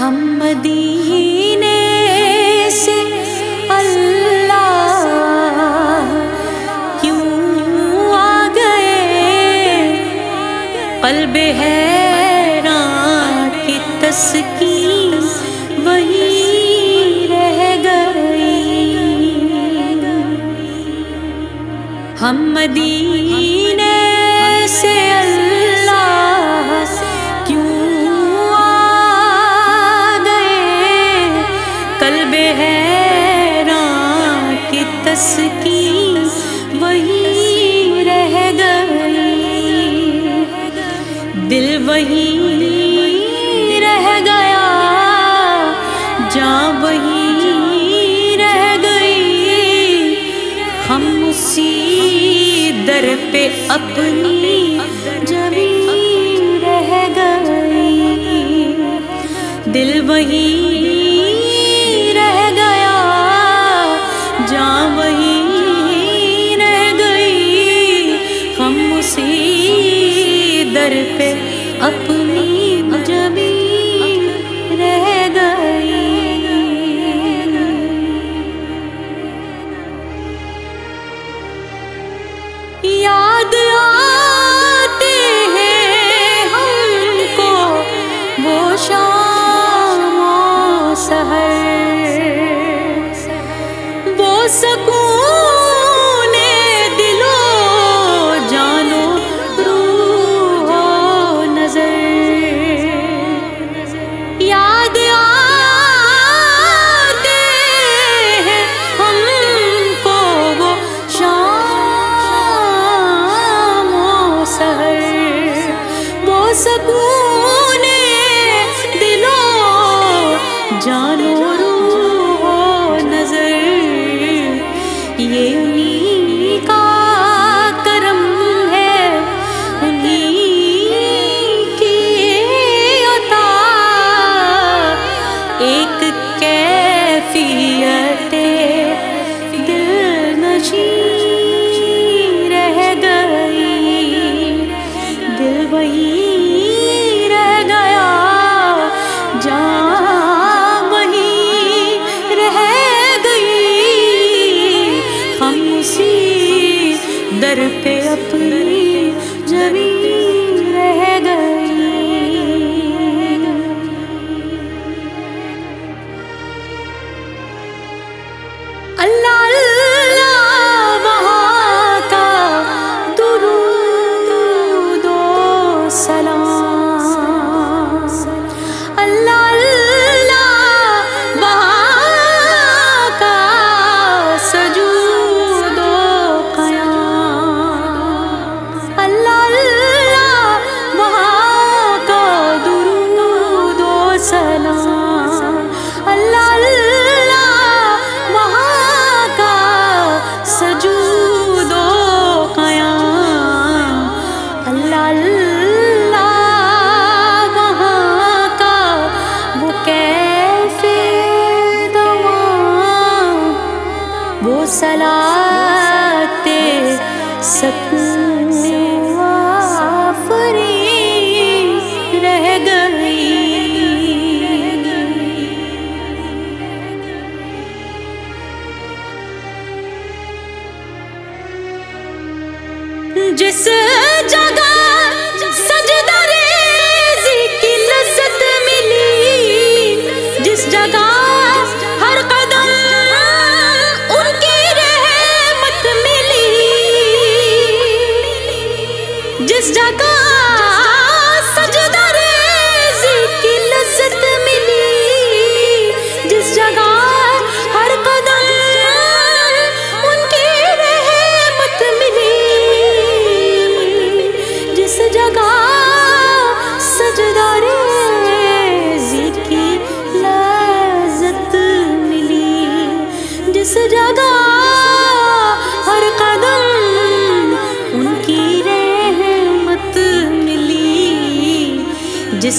ہم مدینے سے اللہ کیوں آ گئے؟ قلب حیران کی تسکین وہی رہ گئی۔ ہم مدینے قلب حیران کی تسکین، وہی رہ گئی۔ دل وہی رہ گیا وہی رہ گئی۔ ہم در پہ اپنی جبھی رہ گئی۔ دل وہی پہ اپنی جبی رہ گئی۔ یا سکوں۔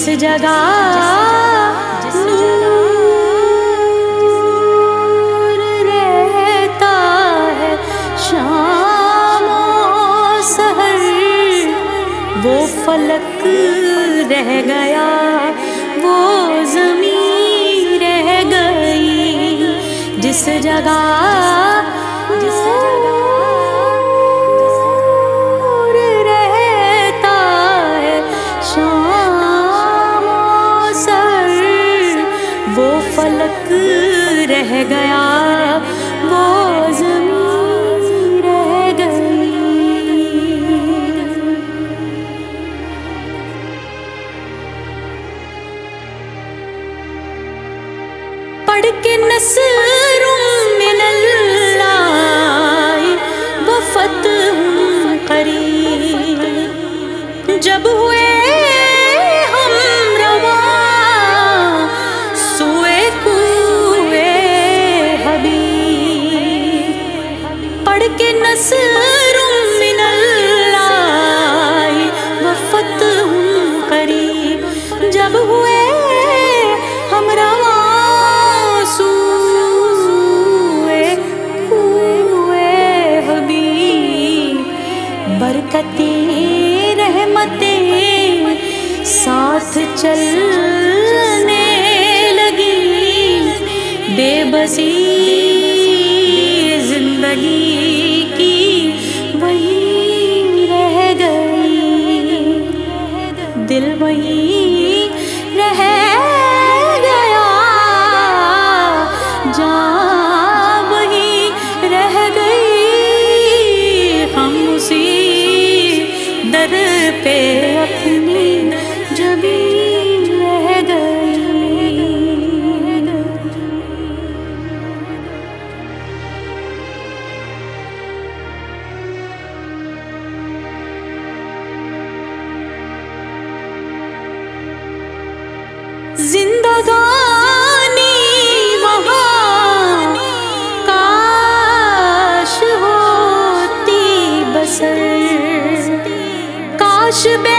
جس جگہ رہتا شام وہ فلک رہ گیا وہ زمین رہ گئی جس جگہ گیا وہ زمین رہ گئی۔ پڑھ کے نصر من اللہ وفت قریب۔ جب ہوئے بے بسی زندگی کی وہی رہ گئی۔ دل وہی رہ گیا۔ جان وہی رہ گئی۔ ہم اسی در پہ زندگانی وہاں کاش ہوتی بسر کاش بے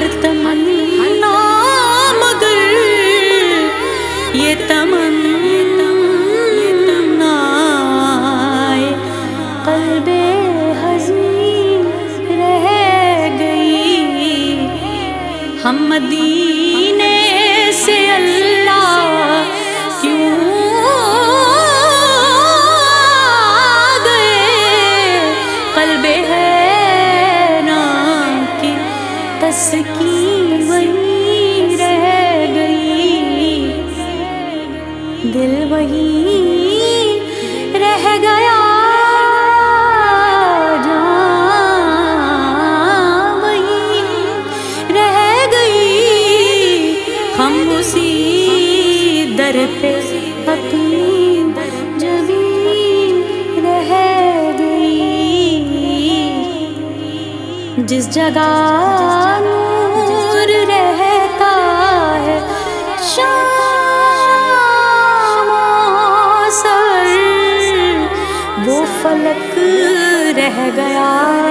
ہر تمنا مگر یہ تمنا قلب حزین رہ گئی ہم مدینے سے اللہ جس جگہ نور رہتا ہے شام سر وہ فلک رہ گیا۔